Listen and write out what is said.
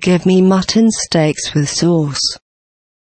Give me mutton steaks with sauce.